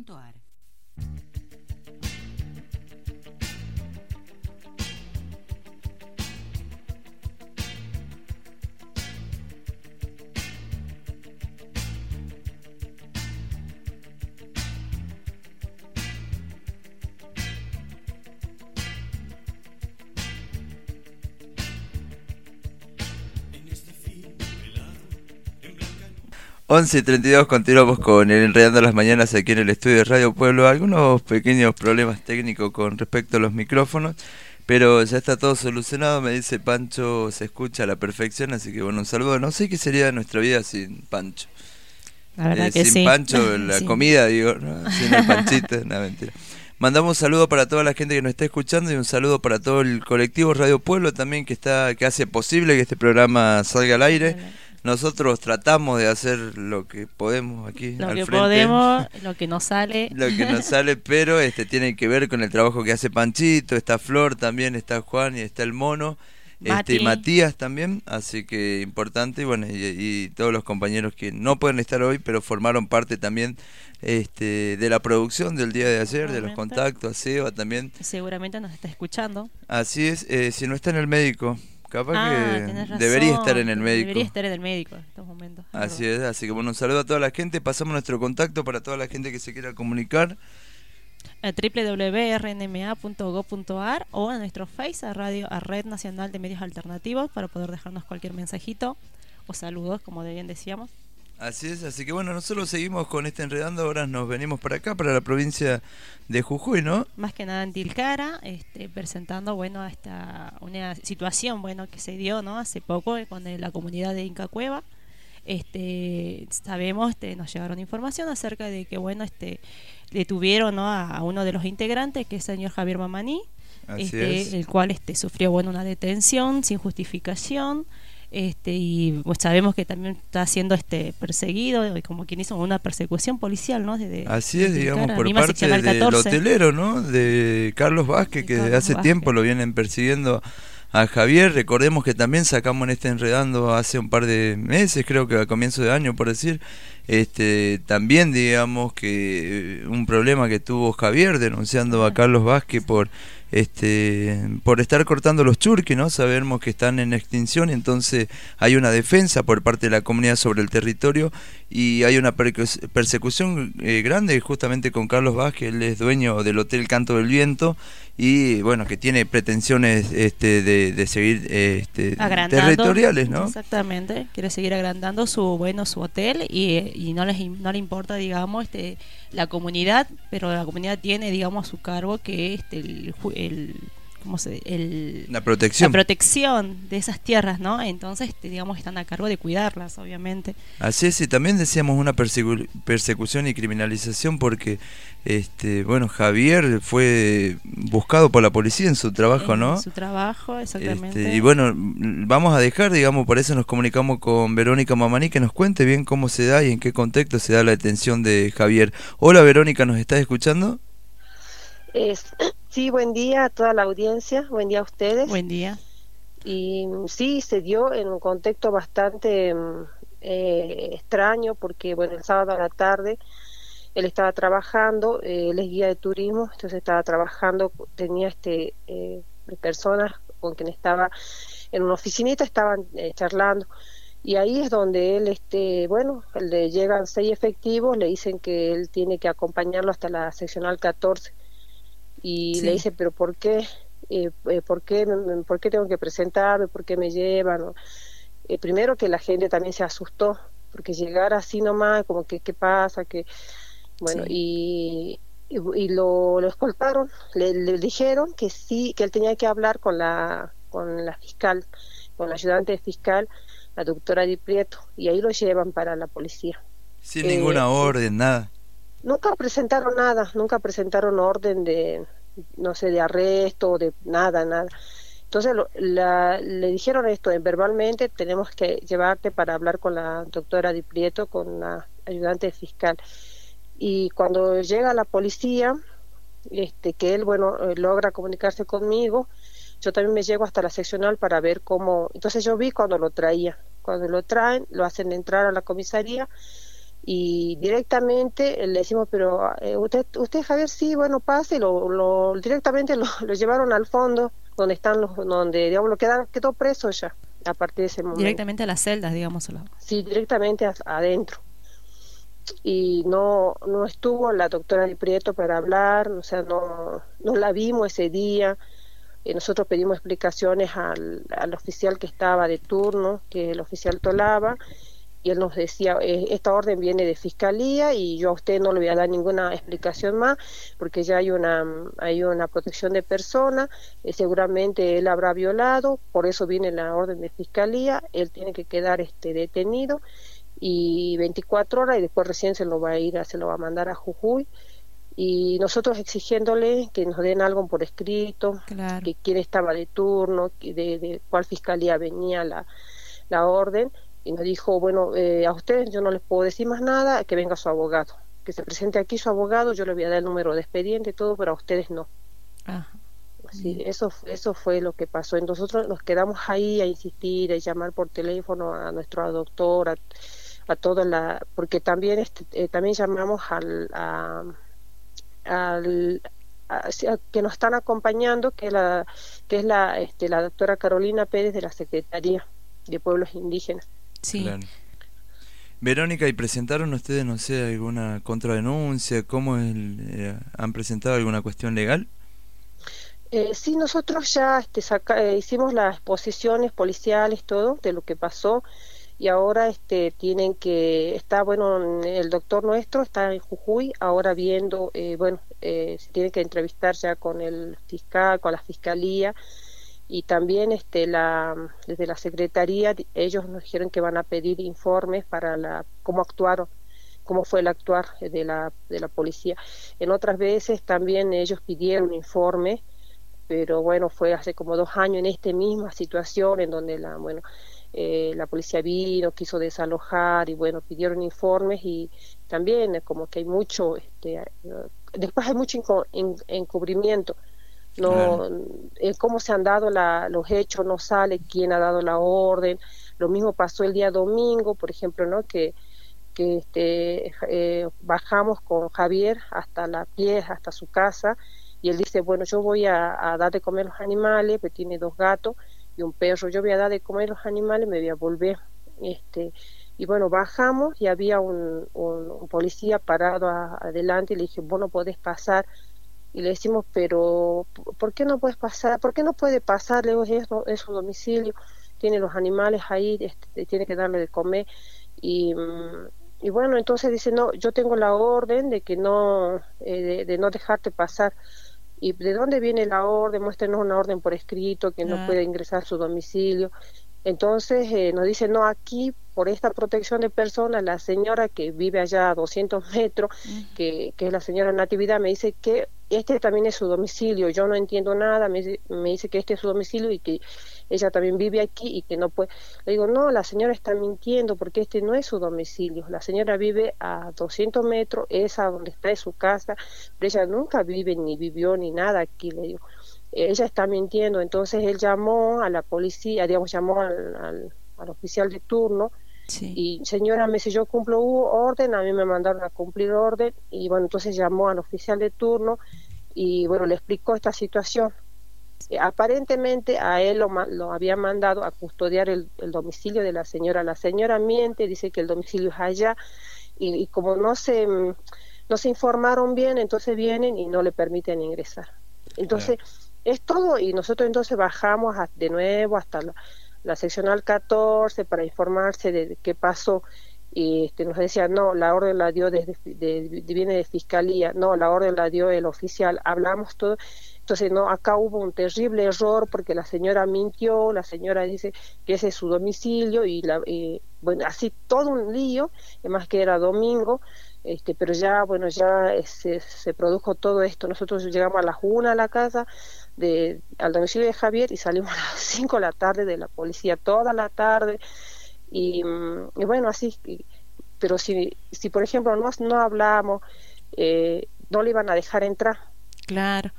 Ponto 11 y 32 continuamos con el Enredando las Mañanas aquí en el estudio de Radio Pueblo. Algunos pequeños problemas técnicos con respecto a los micrófonos, pero ya está todo solucionado. Me dice Pancho, se escucha a la perfección, así que bueno, un saludo. No sé qué sería nuestra vida sin Pancho. Eh, sin. Pancho, la comida, digo, ¿no? sin el panchito, no, mentira. Mandamos un saludo para toda la gente que nos está escuchando y un saludo para todo el colectivo Radio Pueblo también que está que hace posible que este programa salga al aire. Nosotros tratamos de hacer lo que podemos aquí Lo al que frente. podemos, lo que nos sale. Lo que nos sale, pero este tiene que ver con el trabajo que hace Panchito, está Flor también, está Juan y está el mono. Este. Matías también, así que importante y bueno, y, y todos los compañeros que no pueden estar hoy, pero formaron parte también este, de la producción del día de ayer, de los contactos, a Seba también. Seguramente nos está escuchando. Así es, eh, si no está en el médico, capaz ah, que razón. debería estar en el médico. Debería estar en el médico en estos momentos. Así es, así que bueno, un saludo a toda la gente, pasamos nuestro contacto para toda la gente que se quiera comunicar. A www.rnma.gov.ar o a nuestro Face, a Radio, a Red Nacional de Medios Alternativos, para poder dejarnos cualquier mensajito o saludos, como bien decíamos. Así es, así que bueno, nosotros seguimos con este enredando, ahora nos venimos para acá, para la provincia de Jujuy, ¿no? Más que nada en Tilcara, este, presentando bueno esta una situación bueno que se dio no hace poco eh, con eh, la comunidad de Inca Cueva. Este, sabemos, este, nos llegaron información acerca de que bueno este detuvieron ¿no? a, a uno de los integrantes, que es el señor Javier Mamaní, este, es. el cual este, sufrió bueno una detención sin justificación este y pues, sabemos que también está siendo este perseguido como quien hizo una persecución policial no Desde- Así es, desde digamos, por parte del 14. hotelero, ¿no? De Carlos Vázquez, De que desde hace Vázquez. tiempo lo vienen persiguiendo a Javier. Recordemos que también sacamos en este enredando hace un par de meses, creo que a comienzo de año, por decir, este también, digamos, que eh, un problema que tuvo Javier denunciando a Carlos Vázquez por este por estar cortando los churques, ¿no? Sabemos que están en extinción, entonces hay una defensa por parte de la comunidad sobre el territorio y hay una persecución eh, grande justamente con Carlos Vázquez, él es dueño del Hotel Canto del Viento y bueno, que tiene pretensiones este, de, de seguir este, territoriales, ¿no? exactamente quiere seguir agrandando su bueno su hotel y, y no les no le importa digamos este la comunidad pero la comunidad tiene digamos a su cargo que este el, el ¿cómo se el La protección. la protección de esas tierras no entonces digamos están a cargo de cuidarlas obviamente Así es, y también decíamos una persecu- persecución y criminalización porque, este, bueno, Javier fue buscado por la policía en su trabajo, en ¿no? su trabajo exactamente Este, y bueno, vamos a dejar, digamos, por eso nos comunicamos con Verónica Mamaní que nos cuente bien cómo se da y en qué contexto se da la detención de Javier. Hola Verónica, ¿nos estás escuchando? Es, sí, buen día a toda la audiencia, buen día a ustedes. buen día Y mm, sí, se dio en un contexto bastante mm, eh, extraño porque, bueno, el sábado a la tarde él estaba trabajando, eh, él es guía de turismo, entonces estaba trabajando, tenía este eh, personas con quien estaba en una oficinita, estaban eh, charlando. Y ahí es donde él, este, bueno, le llegan seis efectivos, le dicen que él tiene que acompañarlo hasta la seccional 14 y Sí. le dice, pero ¿por qué? Eh, eh, ¿por, qué me- ¿Por qué tengo que presentarme? ¿Por qué me llevan? O- eh, primero que la gente también se asustó, porque llegar así nomás, como que qué pasa, que bueno, y, y, y lo, lo escoltaron, le, le dijeron que sí, que él tenía que hablar con la, con la fiscal, con la ayudante fiscal, la doctora Di Prieto, y ahí lo llevan para la policía. Sin Eh, ninguna orden, nada. Nunca presentaron nada, nunca presentaron orden de, no sé, de arresto, de nada, nada. Entonces lo- la- le dijeron esto, eh, verbalmente tenemos que llevarte para hablar con la doctora Di Prieto, con la ayudante fiscal. Y cuando llega la policía, este, que él, bueno, eh, logra comunicarse conmigo, yo también me llego hasta la seccional para ver cómo... Entonces yo vi cuando lo traía. Cuando lo traen, lo hacen entrar a la comisaría y directamente le decimos, pero eh, usted, usted Javier, sí, bueno, pase, lo, lo, directamente lo, lo llevaron al fondo, donde están los, donde, digamos, lo quedaron, quedó preso ya, a partir de ese momento. Directamente a las celdas, digámoslo. Sí, directamente a- adentro. Y no, no estuvo la doctora Di Prieto para hablar, o sea, no, no la vimos ese día. Eh, nosotros pedimos explicaciones al, al oficial que estaba de turno, que el oficial Tolaba, y él nos decía, eh, esta orden viene de fiscalía y yo a usted no le voy a dar ninguna explicación más porque ya hay una, hay una protección de persona, eh, seguramente él habrá violado, por eso viene la orden de fiscalía, él tiene que quedar este detenido y 24 horas y después recién se lo va a ir, a- se lo va a mandar a Jujuy y nosotros exigiéndole que nos den algo por escrito, Claro. que quién estaba de turno, de, de cuál fiscalía venía la, la orden, y nos dijo, bueno, eh, a ustedes yo no les puedo decir más nada, que venga su abogado, que se presente aquí su abogado, yo le voy a dar el número de expediente y todo, pero a ustedes no. Ajá. Sí, eso, eso fue lo que pasó. Y nosotros nos quedamos ahí a insistir, a llamar por teléfono a nuestro doctor, a, a toda la, porque también este, eh, también llamamos al, a, al a- que nos están acompañando, que es la, que es la, este, la doctora Carolina Pérez de la Secretaría de Pueblos Indígenas. Sí. Claro. Verónica, ¿y presentaron ustedes, no sé, alguna contradenuncia? ¿Cómo es el- eh, han presentado alguna cuestión legal? Eh, sí, nosotros ya este, saca- eh, hicimos las exposiciones policiales, todo, de lo que pasó, y ahora este, tienen que, está, bueno, el doctor nuestro está en Jujuy, ahora viendo, eh, bueno, eh, se tiene que entrevistar ya con el fiscal, con la fiscalía, y también este, la, desde la secretaría, ellos nos dijeron que van a pedir informes para la, cómo actuaron cómo fue el actuar de la, de la policía. En otras veces también ellos pidieron informes pero bueno, fue hace como dos años en esta misma situación en donde la, bueno, eh, la policía vino, quiso desalojar y bueno, pidieron informes y también eh, como que hay mucho, este, eh, después hay mucho encubrimiento. No, Claro. eh, cómo se han dado la, los hechos, no sale quién ha dado la orden. Lo mismo pasó el día domingo, por ejemplo, ¿no? Que, que este, eh, bajamos con Javier hasta la pie, hasta su casa, y él dice, bueno, yo voy a, a dar de comer los animales, que tiene dos gatos y un perro, yo voy a dar de comer los animales, me voy a volver. Este, y bueno, bajamos y había un, un- un policía parado a- adelante y le dije, vos no podés pasar. Y le decimos, pero ¿por qué no puedes pasar? ¿Por qué no puede pasar? Le digo, es, es su domicilio, tiene los animales ahí, este, tiene que darle de comer. Y, mm, y bueno, entonces dice, no, yo tengo la orden de que no, eh, de, de no dejarte pasar. ¿Y de dónde viene la orden? Muéstrenos una orden por escrito que no Ah. puede ingresar a su domicilio. Entonces eh, nos dice, no, aquí por esta protección de personas, la señora que vive allá a 200 metros, que, que es la señora Natividad, me dice que este también es su domicilio. Yo no entiendo nada, me, dice- me dice que este es su domicilio y que ella también vive aquí y que no puede. Le digo, no, la señora está mintiendo porque este no es su domicilio. La señora vive a 200 metros, esa donde está es su casa, pero ella nunca vive ni vivió ni nada aquí, le digo. Ella está mintiendo, entonces él llamó a la policía, digamos, llamó al, al oficial de turno Sí. y señora, me dice, yo cumplo orden, a mí me mandaron a cumplir orden y bueno, entonces llamó al oficial de turno y bueno, le explicó esta situación. Eh, aparentemente a él lo, ma- lo había mandado a custodiar el, el domicilio de la señora. La señora miente, dice que el domicilio es allá y, y como no se, mm, no se informaron bien, entonces vienen y no le permiten ingresar. Entonces, es todo y nosotros entonces bajamos a- de nuevo hasta la, la seccional 14 para informarse de qué pasó y este, nos decía, no, la orden la dio desde, de, viene de fiscalía, no, la orden la dio el oficial, hablamos todo. Entonces, no, acá hubo un terrible error porque la señora mintió, la señora dice que ese es su domicilio y, la, bueno, así todo un lío, además que era domingo, este, pero ya, bueno, ya se, se produjo todo esto. Nosotros llegamos a las una a la casa, de, al domicilio de Javier y salimos a las 5 de la tarde de la policía, toda la tarde. Y, mm, bueno, así, pero si, si por ejemplo no, no hablamos, eh, no le iban a dejar entrar. Claro.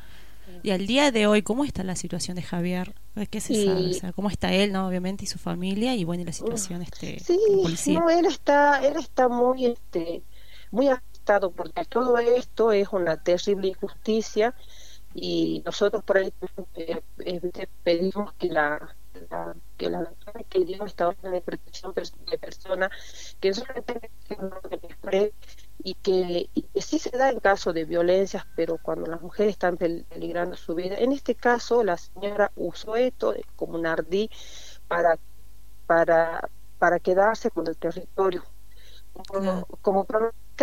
Y al día de hoy, ¿cómo está la situación de Javier? ¿Qué se sabe? O sea, ¿Cómo está él, no? obviamente, y su familia? Y bueno, y la situación este, sí, No, él está, él está muy, este, muy afectado porque todo esto es una terrible injusticia y nosotros por ahí eh, eh, pedimos que la, que la que dio esta orden de protección de persona que solamente y que, y que sí se da en caso de violencias pero cuando las mujeres están peligrando su vida. En este caso la señora usó esto como un ardí para para para quedarse con el territorio. Como, como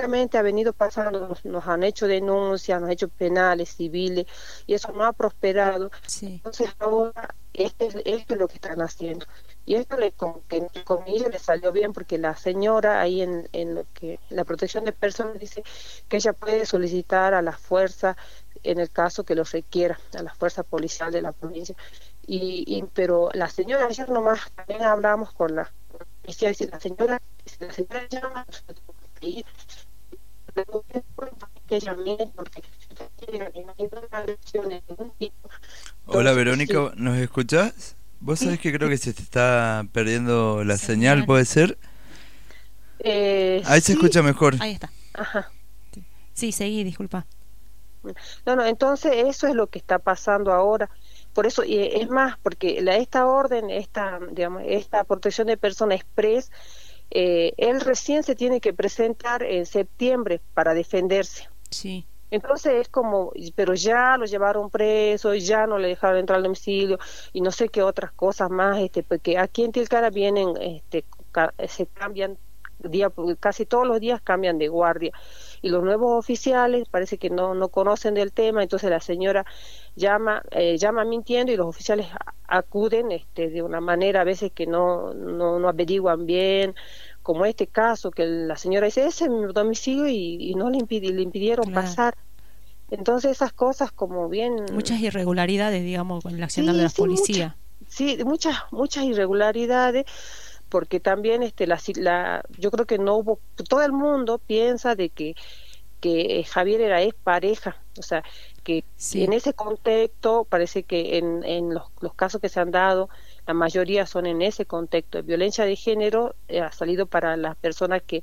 ha venido pasando, nos, han hecho denuncias, nos han hecho penales, civiles, y eso no ha prosperado. Entonces ahora esto es, lo que están haciendo. Y esto le, con, que comillas le salió bien porque la señora ahí en, en lo que la protección de personas dice que ella puede solicitar a la fuerza en el caso que lo requiera, a la fuerza policial de la provincia. Y, pero la señora ayer nomás también hablamos con la policía, dice la señora, la señora llama, nosotros ir Hola Verónica, ¿nos escuchás? Vos sabés que creo que se te está perdiendo la señal, ¿puede ser? Eh, Ahí se escucha mejor. Ahí está. Ajá. Sí, seguí, disculpa. No, no, entonces eso es lo que está pasando ahora. Por eso, y es más, porque la, esta orden, esta, digamos, esta protección de persona express eh, él recién se tiene que presentar en septiembre para defenderse. Sí. Entonces es como, pero ya lo llevaron preso, ya no le dejaron entrar al domicilio y no sé qué otras cosas más, este, porque aquí en Tilcara vienen, este, se cambian día, casi todos los días cambian de guardia y los nuevos oficiales parece que no, no conocen del tema, entonces la señora llama, eh, llama mintiendo y los oficiales acuden este, de una manera a veces que no, no, no averiguan bien, como este caso que la señora dice, ese es mi domicilio y, no le, le impidieron pasar. Entonces esas cosas como bien... Muchas irregularidades, digamos, con la acción de la policía. sí, muchas, muchas irregularidades porque también este la, la, yo creo que no hubo todo el mundo piensa de que que Javier era ex pareja, o sea, que en ese contexto parece que en, en los, los, casos que se han dado, la mayoría son en ese contexto. Violencia de género eh, ha salido para las personas que,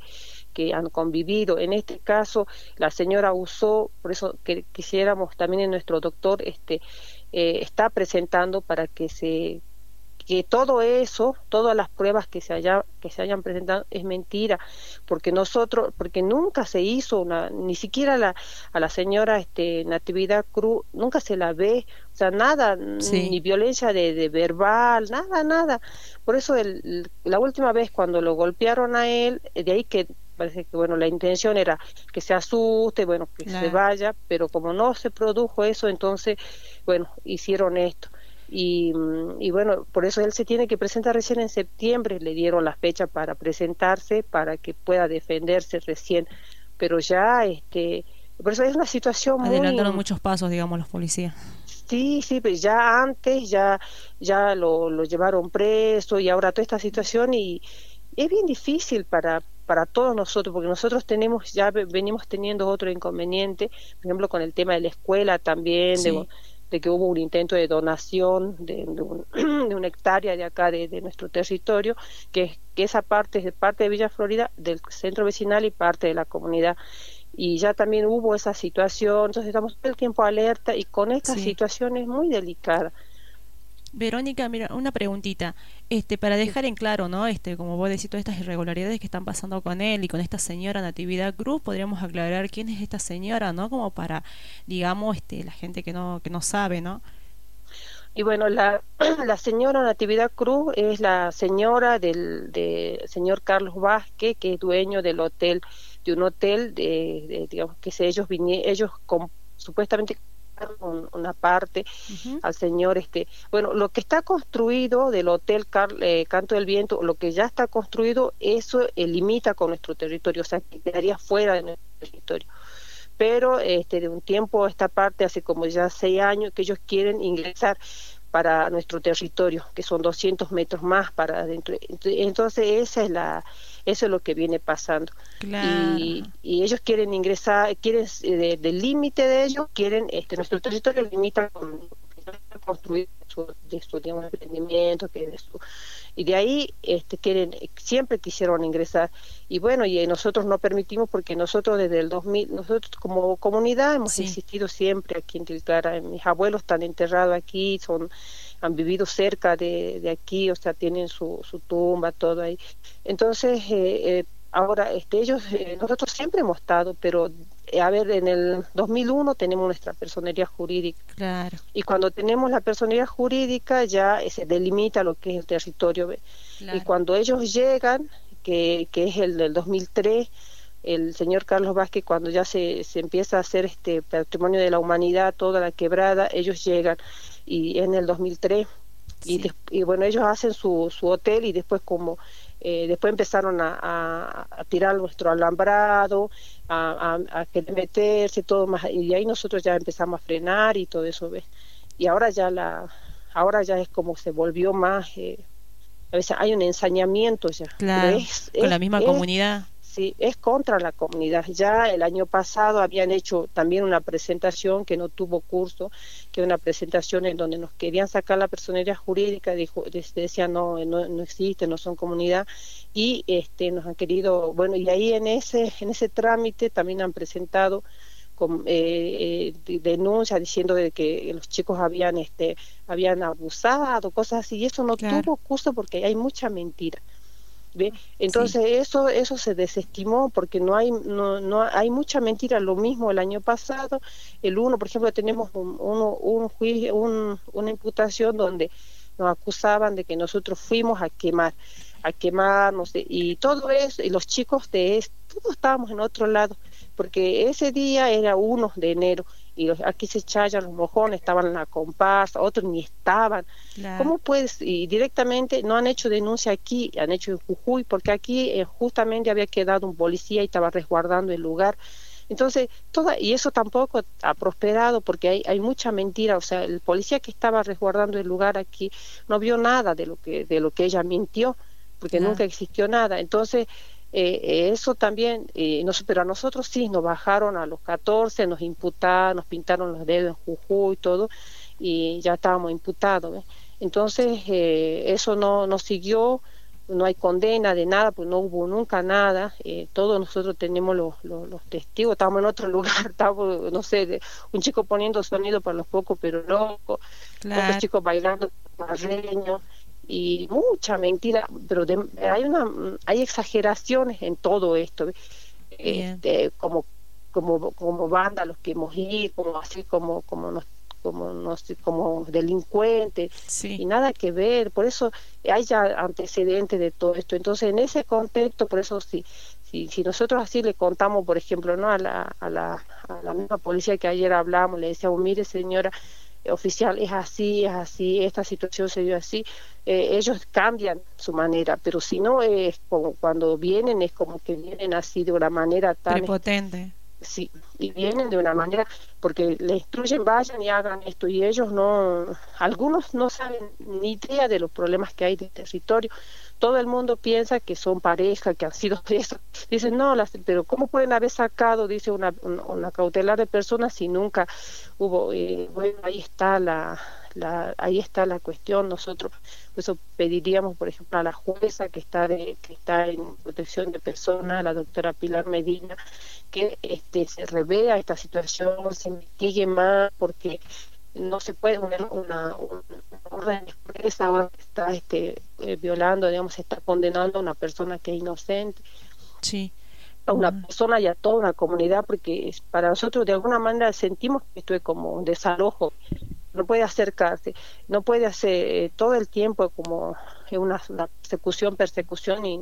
que han convivido. En este caso, la señora usó, por eso que quisiéramos también en nuestro doctor, este, eh, está presentando para que se que todo eso, todas las pruebas que se haya, que se hayan presentado es mentira, porque nosotros, porque nunca se hizo una, ni siquiera la, a la señora este Natividad Cruz, nunca se la ve, o sea, nada, ni violencia de, verbal, nada, nada. Por eso el, la última vez cuando lo golpearon a él, de ahí que parece que bueno la intención era que se asuste bueno que se vaya pero como no se produjo eso entonces bueno hicieron esto y, y, bueno, por eso él se tiene que presentar recién en septiembre, le dieron la fecha para presentarse, para que pueda defenderse recién, pero ya, este, por eso es una situación Adelantaron muchos pasos, digamos, los policías. Sí, sí, pero ya antes ya, ya lo, lo llevaron preso y ahora toda esta situación y es bien difícil para, para todos nosotros, porque nosotros tenemos, ya venimos teniendo otro inconveniente, por ejemplo, con el tema de la escuela también, de, de que hubo un intento de donación de, de, una hectárea de acá de, nuestro territorio, que, que esa parte es de parte de Villa Florida, del centro vecinal y parte de la comunidad. Y ya también hubo esa situación, entonces estamos todo el tiempo alerta y con esta situación es muy delicada. Verónica, mira, una preguntita, este, para dejar en claro, ¿no? Este, como vos decís, todas estas irregularidades que están pasando con él y con esta señora Natividad Cruz, podríamos aclarar quién es esta señora, ¿no? Como para, digamos, este, la gente que no, que no sabe, ¿no? Y bueno, la, la señora Natividad Cruz es la señora del de señor Carlos Vázquez, que es dueño del hotel, de un hotel, de, de digamos que se, ellos vinieron, ellos com, supuestamente compraron una parte al señor este bueno lo que está construido del hotel Car- eh, Canto del Viento lo que ya está construido eso eh, limita con nuestro territorio o sea que quedaría fuera de nuestro territorio. Pero este de un tiempo a esta parte hace como ya seis años que ellos quieren ingresar para nuestro territorio que son 200 metros más para adentro entonces esa es la eso es lo que viene pasando Claro. y, y ellos quieren ingresar, quieren eh, de- del límite de ellos, quieren, este, nuestro territorio limita con construir su, de su digamos, emprendimiento, que de su, y de ahí este, quieren, siempre quisieron ingresar. Y bueno, y eh, nosotros no permitimos porque nosotros desde el 2000, nosotros como comunidad hemos Sí. existido siempre aquí en Tilcara. Mis abuelos están enterrados aquí, son han vivido cerca de, de aquí, o sea, tienen su, su tumba, todo ahí. Entonces, eh, eh, ahora, este, ellos, eh, nosotros siempre hemos estado, pero, eh, a ver, en el 2001 tenemos nuestra personería jurídica Claro. y cuando tenemos la personería jurídica ya eh, se delimita lo que es el territorio. Y cuando ellos llegan, que, que es el del 2003, el señor Carlos Vázquez, cuando ya se, se empieza a hacer este patrimonio de la humanidad, toda la quebrada, ellos llegan y en el 2003 y, Sí. des- y bueno ellos hacen su, su hotel y después como eh, después empezaron a, a- a tirar nuestro alambrado a, a, querer meterse todo más y ahí nosotros ya empezamos a frenar y todo eso ves y ahora ya la ahora ya es como se volvió más eh, a veces hay un ensañamiento ya pero Claro. es- Con es- la misma es- comunidad. Sí, es contra la comunidad. Ya el año pasado habían hecho también una presentación que no tuvo curso, que una presentación en donde nos querían sacar la personería jurídica, dijo, decían no, no, no existe, no son comunidad, y este nos han querido, bueno, y ahí en ese, en ese trámite también han presentado con, eh, eh, de- denuncias diciendo de que los chicos habían este habían abusado, cosas así, y eso no Claro. tuvo curso porque hay mucha mentira. ¿Ve? Entonces eso eso se desestimó porque no hay no, no hay mucha mentira. Lo mismo el año pasado, el uno, por ejemplo, tenemos un, uno, un juicio, un, una imputación donde nos acusaban de que nosotros fuimos a quemar, a quemar, no sé, y todo eso, y los chicos de esto, todos estábamos en otro lado, porque ese día era 1 de enero y los, aquí se echaban los mojones, estaban en la comparsa, otros ni estaban. Claro. ¿Cómo puedes? Y directamente no han hecho denuncia aquí, han hecho en Jujuy, porque aquí eh, justamente había quedado un policía y estaba resguardando el lugar. Entonces, toda, y eso tampoco ha prosperado porque hay, hay mucha mentira. O sea, el policía que estaba resguardando el lugar aquí no vio nada de lo que, de lo que ella mintió, porque Claro. nunca existió nada. Entonces, eh, eh, eso también, eh, nos, pero a nosotros sí, nos bajaron a los 14, nos imputaron, nos pintaron los dedos en Jujuy y todo, y ya estábamos imputados. ¿ves? Entonces, eh, eso no, no siguió, no hay condena de nada, pues no hubo nunca nada. Eh, todos nosotros tenemos los, los, los testigos, estábamos en otro lugar, estábamos, no sé, de- un chico poniendo sonido para los pocos, pero loco, Claro. otros chicos bailando barreño y mucha mentira, pero de- hay una hay exageraciones en todo esto, este, como como como vándalos que hemos ido, como así como como nos como no sé, como delincuentes y nada que ver, por eso hay ya antecedentes de todo esto. Entonces, en ese contexto, por eso sí, si, si nosotros así le contamos, por ejemplo, no a la, a la, a la misma policía que ayer hablamos, le decíamos, mire señora oficial, es así, es así, esta situación se dio así, eh, ellos cambian su manera, pero si no, es como cuando vienen, es como que vienen así de una manera tan Prepotente. Sí, y vienen de una manera, porque le instruyen, vayan y hagan esto, y ellos no, algunos no saben ni idea de los problemas que hay de territorio. Todo el mundo piensa que son pareja, que han sido eso. Dicen, no, las, pero ¿cómo pueden haber sacado, dice, una, una, una cautelar de personas si nunca hubo? eh, bueno, ahí está la, la, ahí está la cuestión. Nosotros, por eso pediríamos, por ejemplo, a la jueza que está, de, que está en protección de personas, la doctora Pilar Medina, que este, se revea esta situación, se investigue más, porque no se puede poner una, una orden expresa ahora que está este, eh, violando, digamos, se está condenando a una persona que es inocente, Sí. a una Ah. persona y a toda una comunidad, porque para nosotros de alguna manera sentimos que esto es como un desalojo no puede acercarse, no puede hacer eh, todo el tiempo como una, una persecución, persecución y,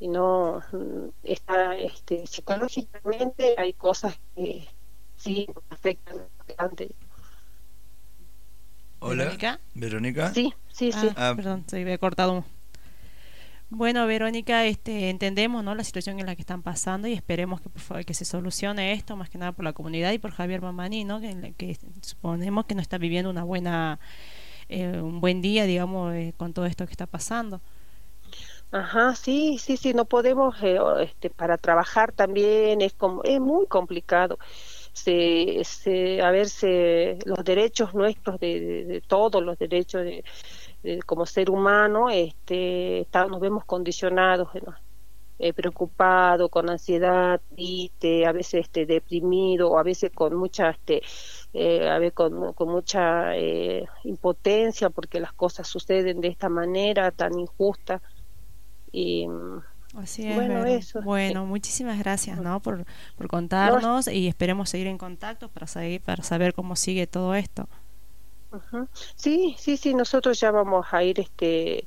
y no mm, está este, psicológicamente hay cosas que sí afectan bastante. Hola. ¿Verónica? ¿Verónica? Sí, sí, Ah, sí. Ah. Perdón, se había cortado. Bueno, Verónica, este, entendemos ¿no? la situación en la que están pasando y esperemos que por favor que se solucione esto, más que nada por la comunidad y por Javier Mamani, ¿no? que, que suponemos que no está viviendo una buena, eh, un buen día, digamos, eh, con todo esto que está pasando. Ajá, sí, sí, sí, no podemos, eh, este, para trabajar también es como, es muy complicado. Se, se, a ver, se, los derechos nuestros de- de todos los derechos de, de- como ser humano, este, está- nos vemos condicionados, ¿no? Eh, preocupado, con ansiedad, triste, a veces este, deprimido, o a veces con mucha, este, eh, a ver, con, con mucha eh, impotencia porque las cosas suceden de esta manera tan injusta. Y Así es. Bueno, eso, Bueno, muchísimas gracias, ¿no? Por, por contarnos y esperemos seguir en contacto para seguir, para saber cómo sigue todo esto. Sí, sí, sí, nosotros ya vamos a ir, este,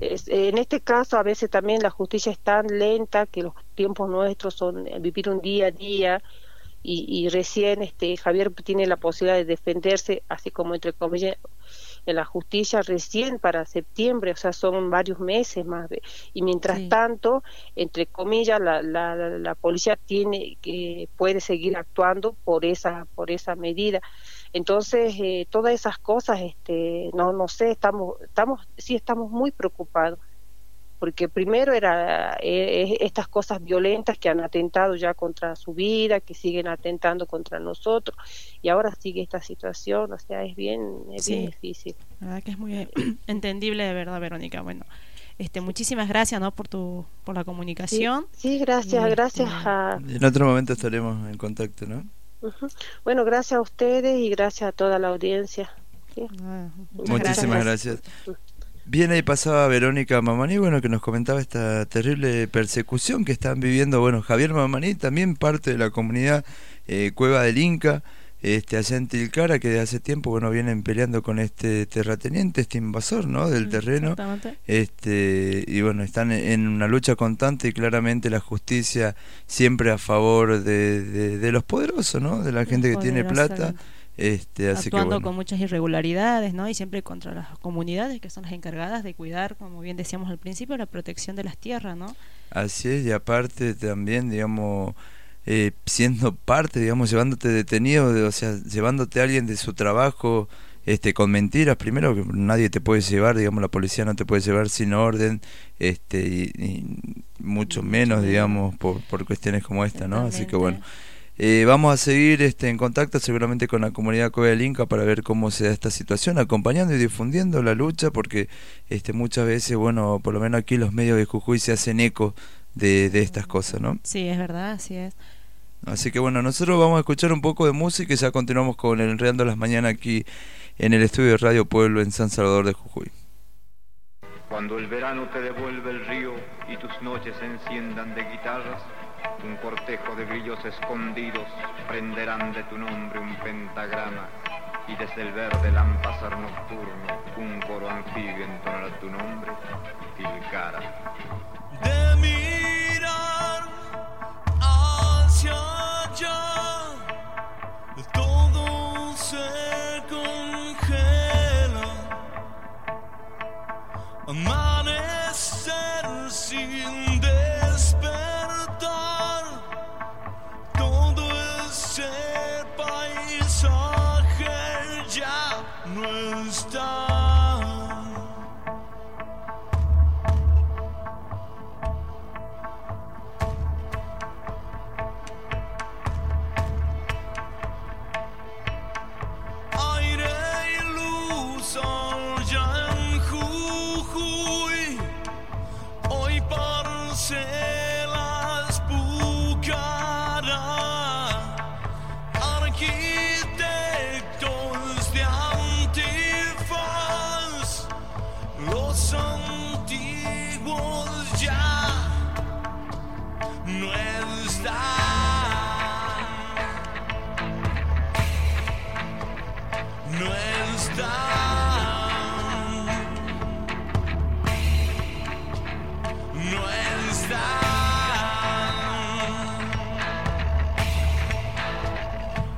es- en este caso a veces también la justicia es tan lenta que los tiempos nuestros son vivir un día a día y, y recién este Javier tiene la posibilidad de defenderse, así como entre comillas en la justicia recién para septiembre, o sea, son varios meses más. Y mientras Sí. tanto, entre comillas, la, la, la- la policía tiene que puede seguir actuando por esa por esa medida. Entonces, eh, todas esas cosas, este, no, no sé, estamos, estamos, sí estamos muy preocupados, porque primero era eh, eh, estas cosas violentas que han atentado ya contra su vida, que siguen atentando contra nosotros, y ahora sigue esta situación, o sea, es bien, es bien difícil. La verdad que es muy entendible de verdad, Verónica. Bueno, este, muchísimas gracias, ¿no? Por tu, por la comunicación. sí, gracias, Y, gracias este, a, En otro momento estaremos en contacto, ¿no? ujú. bueno, gracias a ustedes y gracias a toda la audiencia. Sí. Ah, Muchísimas gracias. gracias. Bien, ahí pasaba Verónica Mamani, bueno, que nos comentaba esta terrible persecución que están viviendo, bueno, Javier Mamani, también parte de la comunidad eh, Cueva del Inca, este, allá en Tilcara, que de hace tiempo, bueno, vienen peleando con este terrateniente, este invasor, ¿no?, del Mm, terreno. Este, y bueno, están en una lucha constante y claramente la justicia siempre a favor de, de, de los poderosos, ¿no? De la gente que tiene plata. Este, así que actuando bueno. con muchas irregularidades, ¿no? Y siempre contra las comunidades que son las encargadas de cuidar, como bien decíamos al principio, la protección de las tierras, ¿no? Así es, y aparte también, digamos, eh, siendo parte, digamos, llevándote detenido, de- o sea, llevándote a alguien de su trabajo este, con mentiras, primero que nadie te puede llevar, digamos, la policía no te puede llevar sin orden, este, y, y mucho menos, digamos, por, por cuestiones como esta, ¿no? Así que bueno. Eh, vamos a seguir este, en contacto seguramente con la comunidad Cueva del Inca para ver cómo se da esta situación, acompañando y difundiendo la lucha, porque este, muchas veces, bueno, por lo menos aquí los medios de Jujuy se hacen eco de, de estas cosas, ¿no? Sí, es verdad, así es. Así que bueno, nosotros vamos a escuchar un poco de música y ya continuamos con el Enredando las Mañanas aquí en el estudio de Radio Pueblo en San Salvador de Jujuy. Cuando el verano te devuelve el río y tus noches se enciendan de guitarras, un cortejo de grillos escondidos prenderán de tu nombre un pentagrama y desde el verde lámpasar nocturno un coro anfibio entonará tu nombre, Tilcara. de mi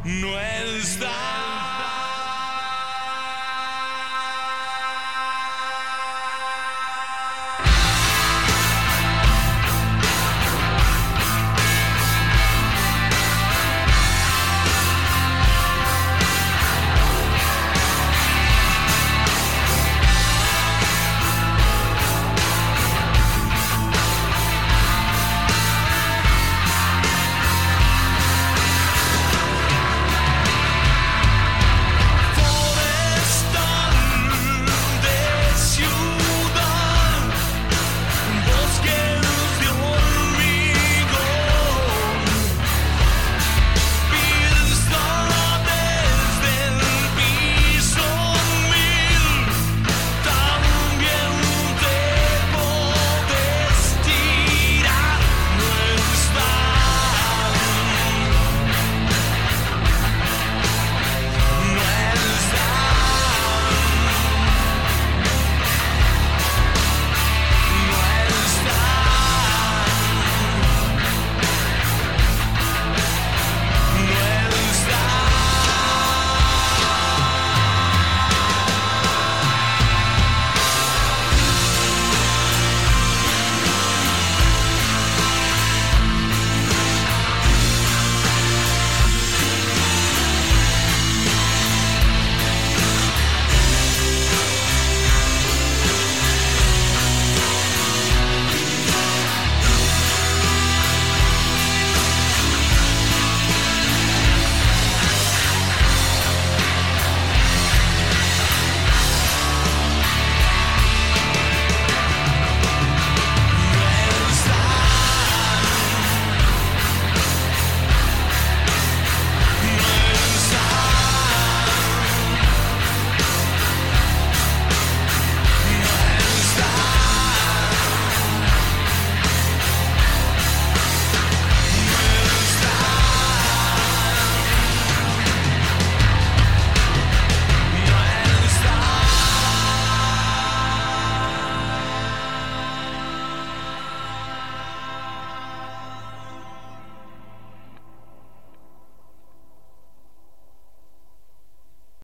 no está.